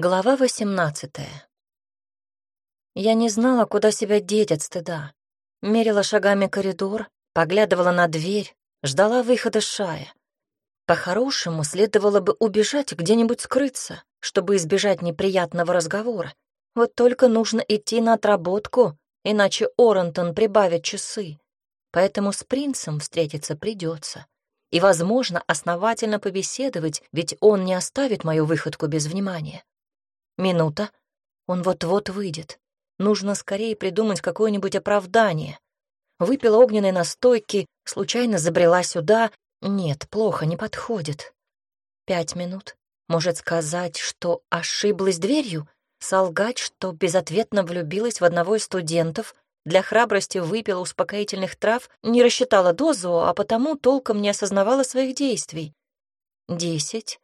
Глава восемнадцатая. Я не знала, куда себя деть от стыда. Мерила шагами коридор, поглядывала на дверь, ждала выхода Шая. По-хорошему, следовало бы убежать где-нибудь скрыться, чтобы избежать неприятного разговора. Вот только нужно идти на отработку, иначе Орентон прибавит часы. Поэтому с принцем встретиться придется. И, возможно, основательно побеседовать, ведь он не оставит мою выходку без внимания. Минута. Он вот-вот выйдет. Нужно скорее придумать какое-нибудь оправдание. Выпила огненной настойки, случайно забрела сюда. Нет, плохо, не подходит. Пять минут. Может сказать, что ошиблась дверью? Солгать, что безответно влюбилась в одного из студентов, для храбрости выпила успокоительных трав, не рассчитала дозу, а потому толком не осознавала своих действий. Десять.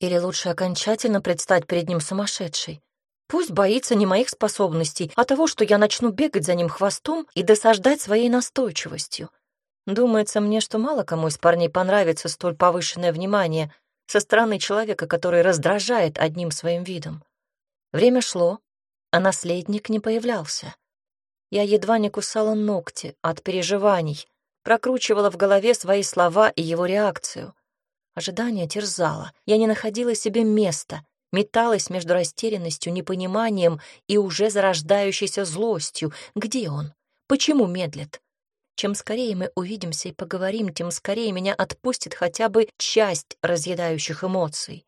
Или лучше окончательно предстать перед ним сумасшедшей? Пусть боится не моих способностей, а того, что я начну бегать за ним хвостом и досаждать своей настойчивостью. Думается мне, что мало кому из парней понравится столь повышенное внимание со стороны человека, который раздражает одним своим видом. Время шло, а наследник не появлялся. Я едва не кусала ногти от переживаний, прокручивала в голове свои слова и его реакцию. Ожидание терзало. Я не находила себе места, металась между растерянностью, непониманием и уже зарождающейся злостью. Где он? Почему медлит? Чем скорее мы увидимся и поговорим, тем скорее меня отпустит хотя бы часть разъедающих эмоций.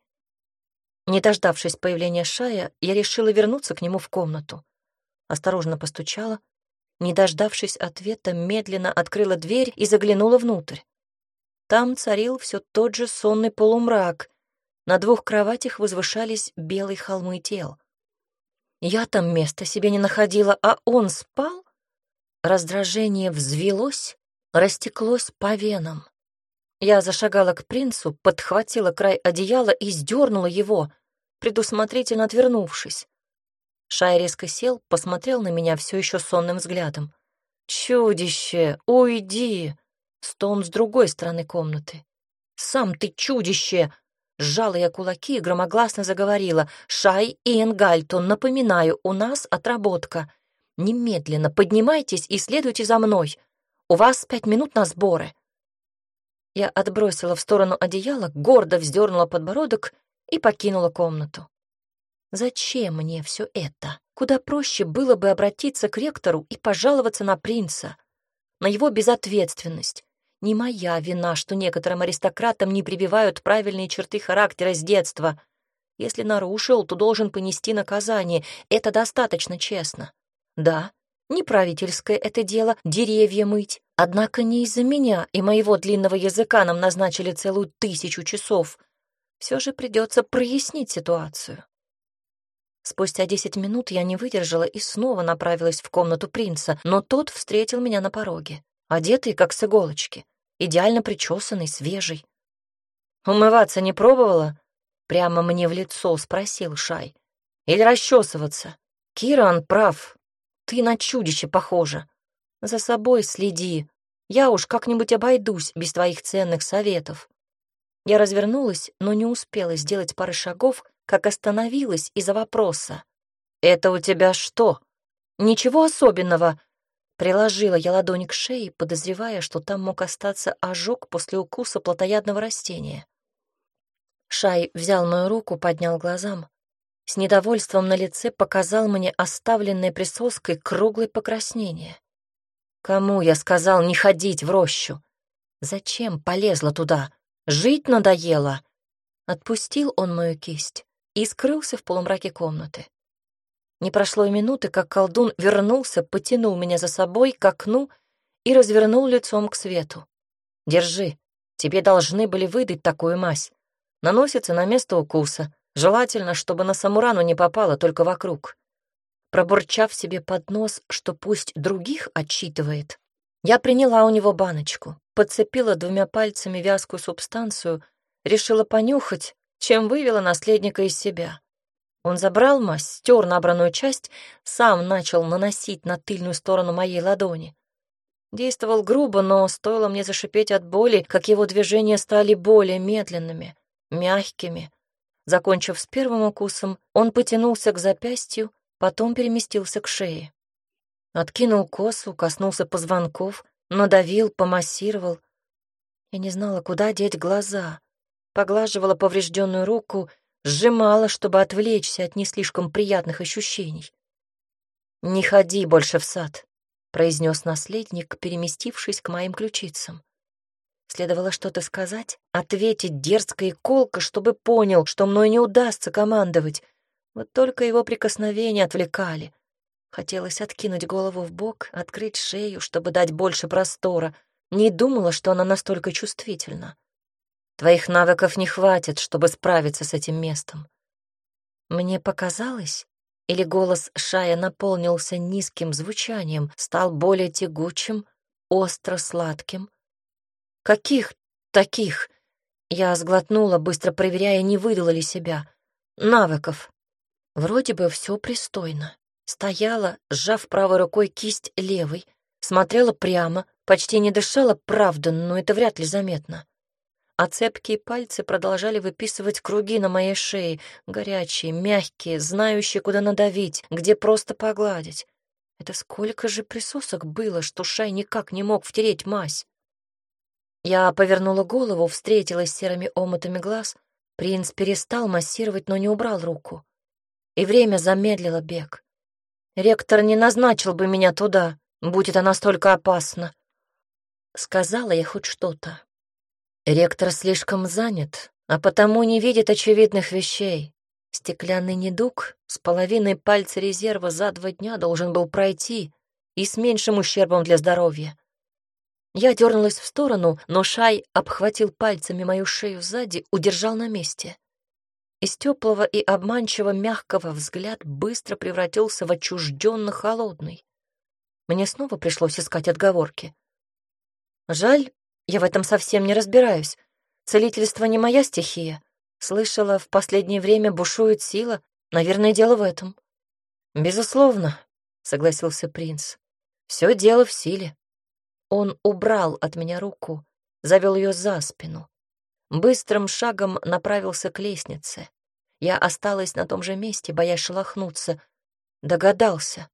Не дождавшись появления Шая, я решила вернуться к нему в комнату. Осторожно постучала, не дождавшись ответа, медленно открыла дверь и заглянула внутрь. Там царил все тот же сонный полумрак. На двух кроватях возвышались белые холмы тел. Я там места себе не находила, а он спал? Раздражение взвелось, растеклось по венам. Я зашагала к принцу, подхватила край одеяла и сдернула его, предусмотрительно отвернувшись. Шай резко сел, посмотрел на меня все еще сонным взглядом. «Чудище, уйди!» Стон с другой стороны комнаты. «Сам ты чудище!» Сжала я кулаки и громогласно заговорила. «Шай и Энгальтон, напоминаю, у нас отработка. Немедленно поднимайтесь и следуйте за мной. У вас пять минут на сборы». Я отбросила в сторону одеяла, гордо вздернула подбородок и покинула комнату. Зачем мне все это? Куда проще было бы обратиться к ректору и пожаловаться на принца, на его безответственность, не моя вина, что некоторым аристократам не прививают правильные черты характера с детства. Если нарушил, то должен понести наказание. Это достаточно честно. Да, не правительское это дело — деревья мыть. Однако не из-за меня и моего длинного языка нам назначили целую тысячу часов. Все же придется прояснить ситуацию. Спустя десять минут я не выдержала и снова направилась в комнату принца, но тот встретил меня на пороге, одетый как с иголочки идеально причесанный, свежий. «Умываться не пробовала?» Прямо мне в лицо спросил Шай. «Или расчесываться? Киран прав. Ты на чудище похожа. За собой следи. Я уж как-нибудь обойдусь без твоих ценных советов». Я развернулась, но не успела сделать пары шагов, как остановилась из-за вопроса. «Это у тебя что?» «Ничего особенного», Приложила я ладонь к шее, подозревая, что там мог остаться ожог после укуса плотоядного растения. Шай взял мою руку, поднял глазам. С недовольством на лице показал мне оставленное присоской круглое покраснение. Кому я сказал не ходить в рощу? Зачем полезла туда? Жить надоело. Отпустил он мою кисть и скрылся в полумраке комнаты. Не прошло и минуты, как колдун вернулся, потянул меня за собой к окну и развернул лицом к свету. «Держи, тебе должны были выдать такую мазь. Наносится на место укуса. Желательно, чтобы на саму рану не попало, только вокруг». Пробурчав себе под нос, что пусть других отчитывает, я приняла у него баночку, подцепила двумя пальцами вязкую субстанцию, решила понюхать, чем вывела наследника из себя. Он забрал мазь, стер набранную часть, сам начал наносить на тыльную сторону моей ладони. Действовал грубо, но стоило мне зашипеть от боли, как его движения стали более медленными, мягкими. Закончив с первым укусом, он потянулся к запястью, потом переместился к шее. Откинул косу, коснулся позвонков, надавил, помассировал. Я не знала, куда деть глаза. Поглаживала поврежденную руку, сжимала, чтобы отвлечься от не слишком приятных ощущений. «Не ходи больше в сад», — произнес наследник, переместившись к моим ключицам. Следовало что-то сказать, ответить дерзко и колко, чтобы понял, что мной не удастся командовать. Вот только его прикосновения отвлекали. Хотелось откинуть голову в бок, открыть шею, чтобы дать больше простора. Не думала, что она настолько чувствительна. Твоих навыков не хватит, чтобы справиться с этим местом. Мне показалось, или голос Шая наполнился низким звучанием, стал более тягучим, остро-сладким — «Каких таких?» Я сглотнула, быстро проверяя, не выдала ли себя. «Навыков». Вроде бы все пристойно. Стояла, сжав правой рукой кисть левой, смотрела прямо, почти не дышала, правда, но это вряд ли заметно. А цепкие пальцы продолжали выписывать круги на моей шее, горячие, мягкие, знающие, куда надавить, где просто погладить. Это сколько же присосок было, что Шай никак не мог втереть мазь. Я повернула голову, встретилась с серыми омутами глаз. Принц перестал массировать, но не убрал руку. И время замедлило бег. Ректор не назначил бы меня туда, будь это настолько опасно. Сказала я хоть что-то. Ректор слишком занят, а потому не видит очевидных вещей. Стеклянный недуг с половиной пальца резерва за два дня должен был пройти и с меньшим ущербом для здоровья. Я дернулась в сторону, но Шай обхватил пальцами мою шею сзади, удержал на месте. Из теплого и обманчиво мягкого взгляд быстро превратился в отчужденно холодный. Мне снова пришлось искать отговорки. Жаль, я в этом совсем не разбираюсь. Целительство не моя стихия. Слышала, в последнее время бушует сила. Наверное, дело в этом. Безусловно, согласился принц. Все дело в силе. Он убрал от меня руку, завел ее за спину. Быстрым шагом направился к лестнице. Я осталась на том же месте, боясь шелохнуться. Догадался.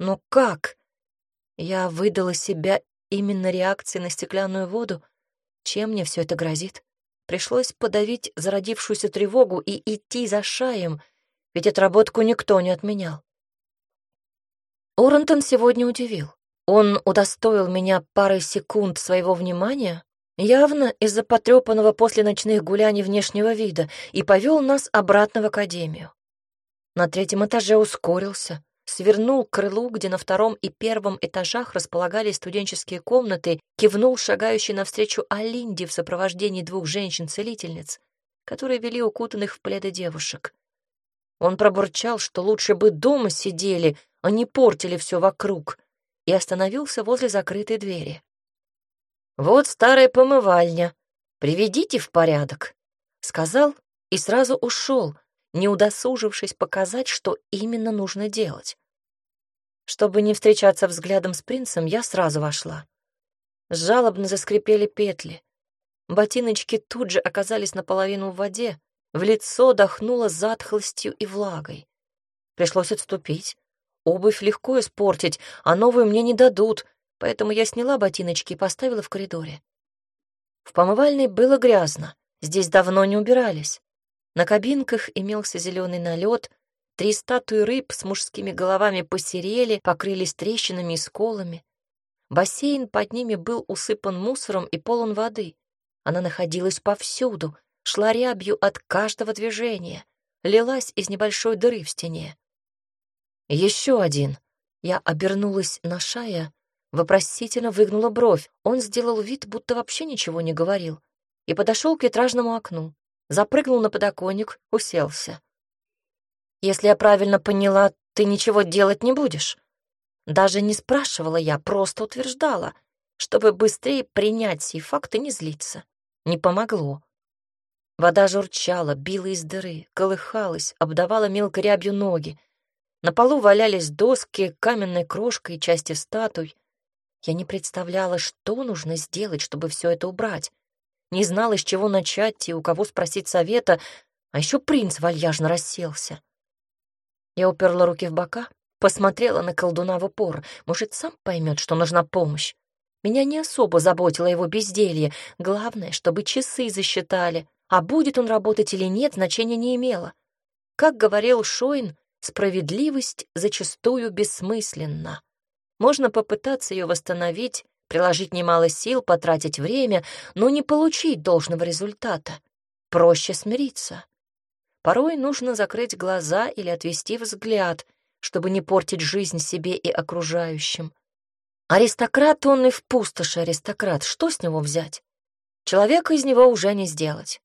Но как? Я выдала себя именно реакцией на стеклянную воду. Чем мне все это грозит? Пришлось подавить зародившуюся тревогу и идти за шаем, ведь отработку никто не отменял. Орентон сегодня удивил. Он удостоил меня парой секунд своего внимания, явно из-за потрепанного после ночных гуляний внешнего вида, и повел нас обратно в академию. На третьем этаже ускорился, свернул к крылу, где на втором и первом этажах располагались студенческие комнаты, кивнул шагающий навстречу Алинде в сопровождении двух женщин-целительниц, которые вели укутанных в пледы девушек. Он пробурчал, что лучше бы дома сидели, а не портили все вокруг — и остановился возле закрытой двери. «Вот старая помывальня. Приведите в порядок», — сказал и сразу ушел, не удосужившись показать, что именно нужно делать. Чтобы не встречаться взглядом с принцем, я сразу вошла. Жалобно заскрипели петли. Ботиночки тут же оказались наполовину в воде, в лицо дохнуло затхлостью и влагой. Пришлось отступить, Обувь легко испортить, а новую мне не дадут, поэтому я сняла ботиночки и поставила в коридоре. В помывальной было грязно, здесь давно не убирались. На кабинках имелся зеленый налет, три статуи рыб с мужскими головами посерели, покрылись трещинами и сколами. Бассейн под ними был усыпан мусором и полон воды. Она находилась повсюду, шла рябью от каждого движения, лилась из небольшой дыры в стене. Еще один. Я обернулась на Шая, вопросительно выгнула бровь. Он сделал вид, будто вообще ничего не говорил, и подошел к витражному окну, запрыгнул на подоконник, уселся. «Если я правильно поняла, ты ничего делать не будешь?» Даже не спрашивала я, просто утверждала, чтобы быстрее принять сей факт и не злиться. Не помогло. Вода журчала, била из дыры, колыхалась, обдавала мелко рябью ноги. На полу валялись доски, каменная крошка и части статуй. Я не представляла, что нужно сделать, чтобы все это убрать. Не знала, с чего начать и у кого спросить совета, А еще принц вальяжно расселся. Я уперла руки в бока, посмотрела на колдуна в упор. Может, сам поймет, что нужна помощь. Меня не особо заботило его безделье. Главное, чтобы часы засчитали. А будет он работать или нет, значения не имело. Как говорил Шойн, справедливость зачастую бессмысленна. Можно попытаться ее восстановить, приложить немало сил, потратить время, но не получить должного результата. Проще смириться. Порой нужно закрыть глаза или отвести взгляд, чтобы не портить жизнь себе и окружающим. Аристократ он и в пустоши аристократ, что с него взять? Человека из него уже не сделать.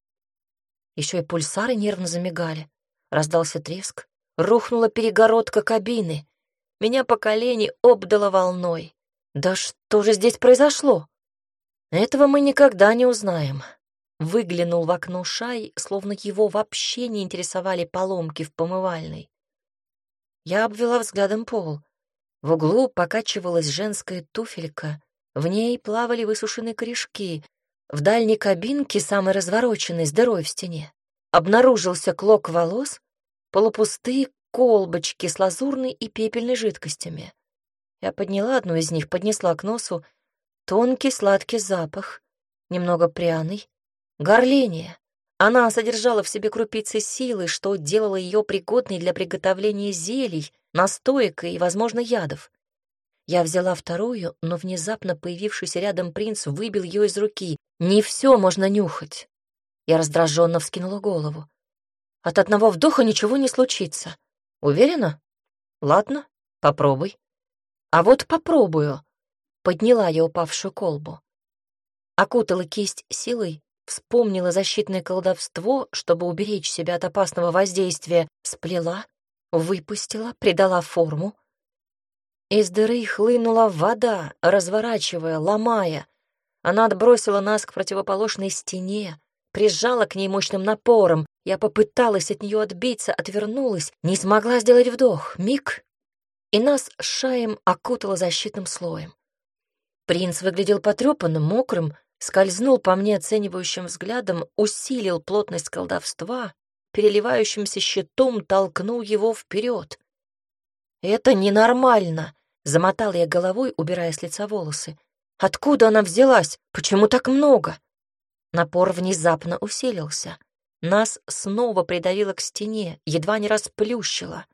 Еще и пульсары нервно замигали. Раздался треск, рухнула перегородка кабины. Меня по колени обдало волной. Да что же здесь произошло? Этого мы никогда не узнаем. Выглянул в окно Шай, словно его вообще не интересовали поломки в помывальной. Я обвела взглядом пол. В углу покачивалась женская туфелька, в ней плавали высушенные корешки. В дальней кабинке, самой развороченной, с дырой в стене, обнаружился клок волос, полупустые колбочки с лазурной и пепельной жидкостями. Я подняла одну из них, поднесла к носу. Тонкий сладкий запах, немного пряный. Горление. Она содержала в себе крупицы силы, что делало ее пригодной для приготовления зелий, настоек и, возможно, ядов. Я взяла вторую, но внезапно появившийся рядом принц выбил ее из руки. Не все можно нюхать. Я раздраженно вскинула голову. От одного вдоха ничего не случится. Уверена? Ладно, попробуй. А вот попробую. Подняла я упавшую колбу. Окутала кисть силой, вспомнила защитное колдовство, чтобы уберечь себя от опасного воздействия, сплела, выпустила, придала форму. Из дыры хлынула вода, разворачивая, ломая. Она отбросила нас к противоположной стене, прижала к ней мощным напором. Я попыталась от нее отбиться, отвернулась, не смогла сделать вдох. Миг, и нас с Шаем окутала защитным слоем. Принц выглядел потрепанным, мокрым, скользнул по мне оценивающим взглядом, усилил плотность колдовства, переливающимся щитом толкнул его вперед. «Это ненормально!» — замотал я головой, убирая с лица волосы. «Откуда она взялась? Почему так много?» Напор внезапно усилился. Нас снова придавило к стене, едва не расплющило.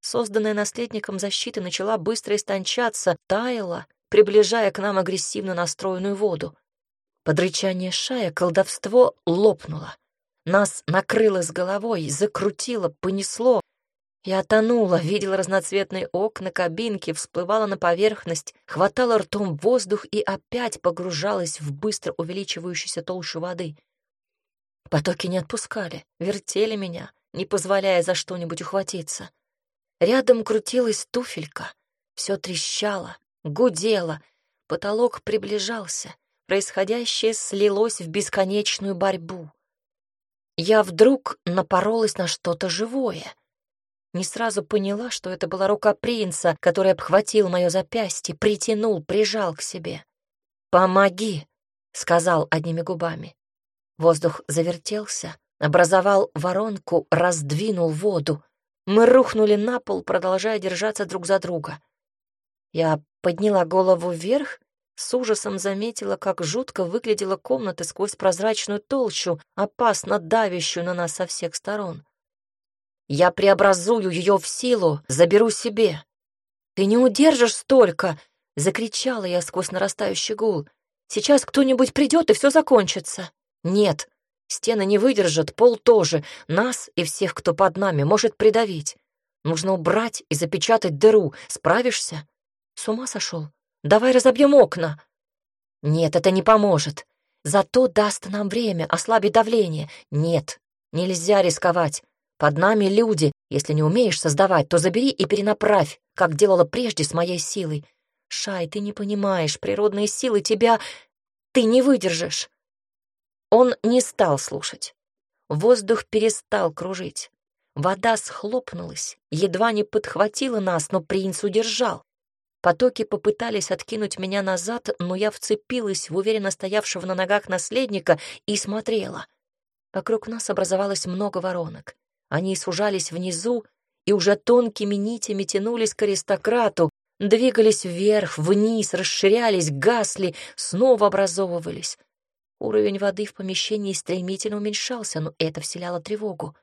Созданная наследником защита начала быстро истончаться, таяла, приближая к нам агрессивно настроенную воду. Под рычание шая колдовство лопнуло. Нас накрыло с головой, закрутило, понесло. Я тонула, видела разноцветные окна кабинки, всплывала на поверхность, хватала ртом воздух и опять погружалась в быстро увеличивающуюся толщу воды. Потоки не отпускали, вертели меня, не позволяя за что-нибудь ухватиться. Рядом крутилась туфелька, все трещало, гудело, потолок приближался, происходящее слилось в бесконечную борьбу. Я вдруг напоролась на что-то живое. Не сразу поняла, что это была рука принца, который обхватил мое запястье, притянул, прижал к себе. «Помоги!» — сказал одними губами. Воздух завертелся, образовал воронку, раздвинул воду. Мы рухнули на пол, продолжая держаться друг за друга. Я подняла голову вверх с ужасом заметила, как жутко выглядела комната сквозь прозрачную толщу, опасно давящую на нас со всех сторон. «Я преобразую ее в силу, заберу себе». «Ты не удержишь столько!» — закричала я сквозь нарастающий гул. «Сейчас кто-нибудь придет, и все закончится». «Нет, стены не выдержат, пол тоже. Нас и всех, кто под нами, может придавить. Нужно убрать и запечатать дыру. Справишься?» «С ума сошел? Давай разобьем окна. Нет, это не поможет. Зато даст нам время, ослабить давление. Нет, нельзя рисковать. Под нами люди. Если не умеешь создавать, то забери и перенаправь, как делала прежде с моей силой. Шай, ты не понимаешь, природные силы тебя... Ты не выдержишь. Он не стал слушать. Воздух перестал кружить. Вода схлопнулась, едва не подхватила нас, но принц удержал. Потоки попытались откинуть меня назад, но я вцепилась в уверенно стоявшего на ногах наследника и смотрела. Вокруг нас образовалось много воронок. Они сужались внизу и уже тонкими нитями тянулись к аристократу, двигались вверх, вниз, расширялись, гасли, снова образовывались. Уровень воды в помещении стремительно уменьшался, но это вселяло тревогу.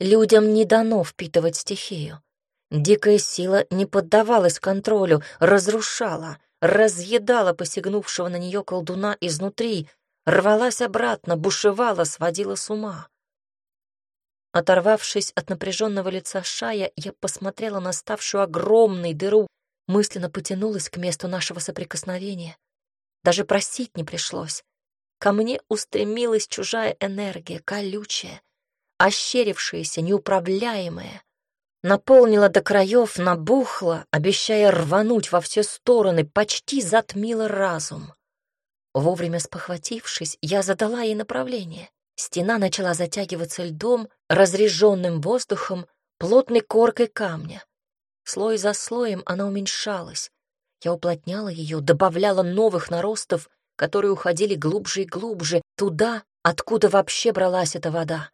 Людям не дано впитывать стихию. Дикая сила не поддавалась контролю, разрушала, разъедала посягнувшего на нее колдуна изнутри, рвалась обратно, бушевала, сводила с ума. Оторвавшись от напряженного лица Шая, я посмотрела на ставшую огромной дыру, мысленно потянулась к месту нашего соприкосновения. Даже просить не пришлось. Ко мне устремилась чужая энергия, колючая, ощерившаяся, неуправляемая. Наполнила до краев, набухла, обещая рвануть во все стороны, почти затмила разум. Вовремя спохватившись, я задала ей направление. Стена начала затягиваться льдом, разреженным воздухом, плотной коркой камня. Слой за слоем она уменьшалась. Я уплотняла ее, добавляла новых наростов, которые уходили глубже и глубже, туда, откуда вообще бралась эта вода.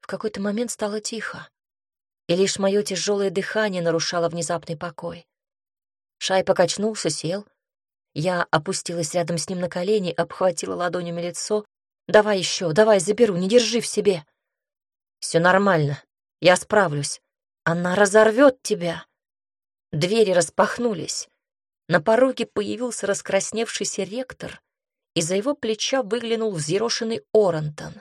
В какой-то момент стало тихо, и лишь мое тяжелое дыхание нарушало внезапный покой. Шай покачнулся, сел. Я опустилась рядом с ним на колени, обхватила ладонями лицо. «Давай еще, давай, заберу, не держи в себе». «Все нормально, я справлюсь. Она разорвет тебя». Двери распахнулись. На пороге появился раскрасневшийся ректор, и за его плеча выглянул взъерошенный Орантон.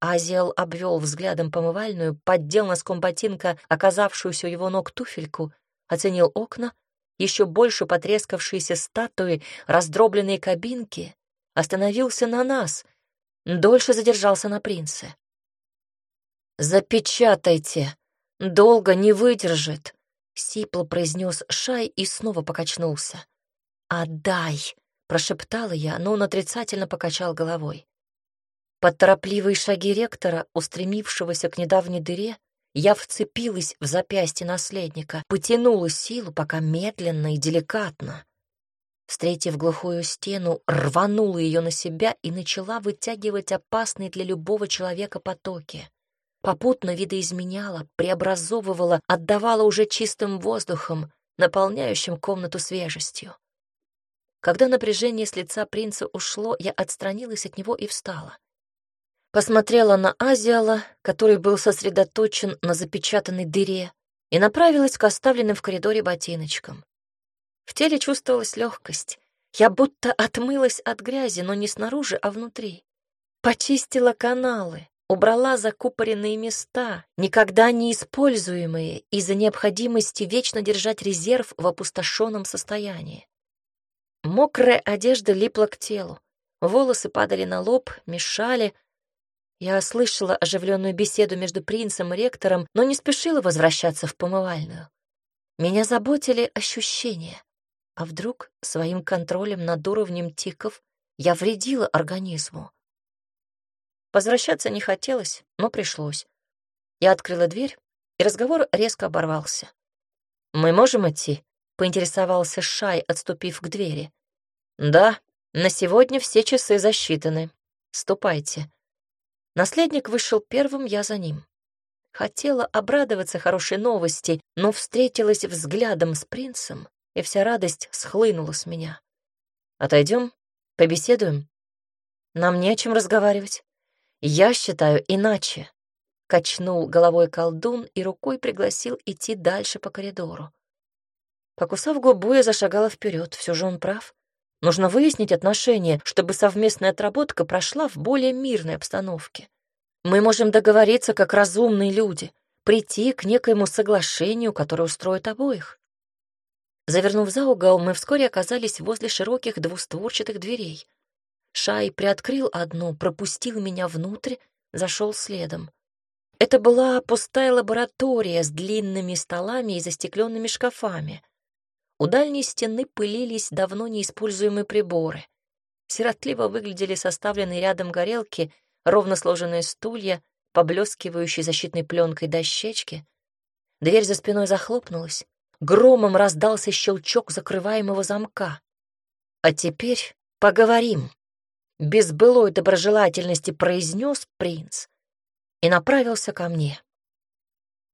Азиал обвел взглядом помывальную, поддел носком ботинка оказавшуюся у его ног туфельку, оценил окна, еще больше потрескавшиеся статуи, раздробленные кабинки, остановился на нас, дольше задержался на принце. «Запечатайте! Долго не выдержит!» — сипло произнес Шай и снова покачнулся. «Отдай!» Прошептала я, но он отрицательно покачал головой. Под торопливые шаги ректора, устремившегося к недавней дыре, я вцепилась в запястье наследника, потянула силу, пока медленно и деликатно. Встретив глухую стену, рванула ее на себя и начала вытягивать опасные для любого человека потоки. Попутно видоизменяла, преобразовывала, отдавала уже чистым воздухом, наполняющим комнату свежестью. Когда напряжение с лица принца ушло, я отстранилась от него и встала. Посмотрела на Азиала, который был сосредоточен на запечатанной дыре, и направилась к оставленным в коридоре ботиночкам. В теле чувствовалась легкость. Я будто отмылась от грязи, но не снаружи, а внутри. Почистила каналы, убрала закупоренные места, никогда не используемые из-за необходимости вечно держать резерв в опустошенном состоянии. Мокрая одежда липла к телу, волосы падали на лоб, мешали. Я слышала оживленную беседу между принцем и ректором, но не спешила возвращаться в помывальную. Меня заботили ощущения. А вдруг своим контролем над уровнем тиков я вредила организму? Возвращаться не хотелось, но пришлось. Я открыла дверь, и разговор резко оборвался. «Мы можем идти?» — поинтересовался Шай, отступив к двери. «Да, на сегодня все часы засчитаны. Ступайте». Наследник вышел первым, я за ним. Хотела обрадоваться хорошей новости, но встретилась взглядом с принцем, и вся радость схлынула с меня. «Отойдем? Побеседуем?» «Нам не о чем разговаривать. Я считаю иначе», — качнул головой колдун и рукой пригласил идти дальше по коридору. Покусав губу, я зашагала вперед. Все же он прав. Нужно выяснить отношения, чтобы совместная отработка прошла в более мирной обстановке. Мы можем договориться как разумные люди, прийти к некоему соглашению, которое устроит обоих. Завернув за угол, мы вскоре оказались возле широких двустворчатых дверей. Шай приоткрыл одну, пропустил меня внутрь, зашел следом. Это была пустая лаборатория с длинными столами и застекленными шкафами. У дальней стены пылились давно неиспользуемые приборы. Сиротливо выглядели составленные рядом горелки, ровно сложенные стулья, поблескивающие защитной пленкой дощечки. Дверь за спиной захлопнулась. Громом раздался щелчок закрываемого замка. «А теперь поговорим». без былой доброжелательности произнес принц и направился ко мне.